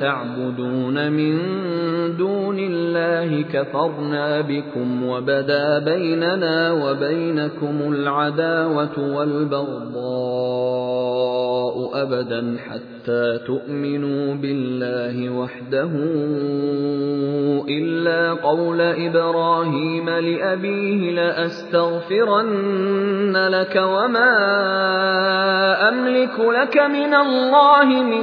تعبدون من دون الله كفرنا بكم وبدا بيننا وبينكم العداوة والبغضاء أبدا حتى تؤمنوا بالله وحده إلا قول إبراهيم لأبيه لأستغفرن لك وما أملك لك من الله من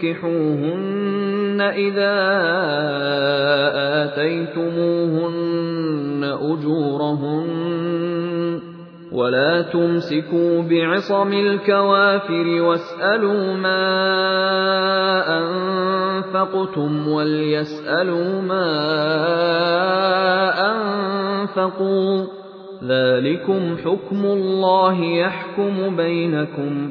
تنكحوهن إذا آتيتموهن أجورهن ولا تمسكوا بعصم الكوافر واسألوا ما أنفقتم وليسألوا ما أنفقوا ذلكم حكم الله يحكم بينكم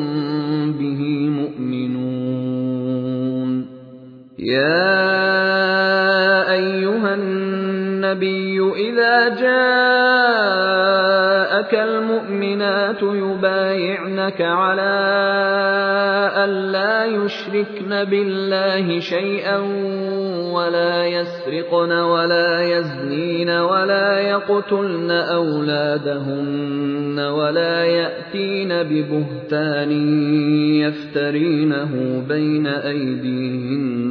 يَا أَيُّهَا النَّبِيُّ إِذَا جَاءَكَ الْمُؤْمِنَاتُ يُبَايِعْنَكَ عَلَىٰ أَن لَّا يُشْرِكْنَ بِاللَّهِ شَيْئًا وَلَا يَسْرِقْنَ وَلَا يَزْنِينَ وَلَا يَقْتُلْنَ أَوْلَادَهُنَّ وَلَا يَأْتِينَ بِبُهْتَانٍ يَفْتَرِينَهُ بَيْنَ أَيْدِيهِنَّ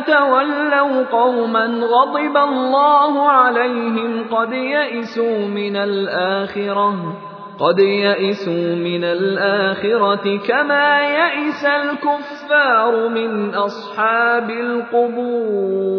لَا تَتَوَلَّوْا قَوْمًا غَضِبَ اللَّهُ عَلَيْهِمْ قَدْ يَئِسُوا مِنَ الْآخِرَةِ قد يئسوا من الآخرة كما يئس الكفار من أصحاب القبور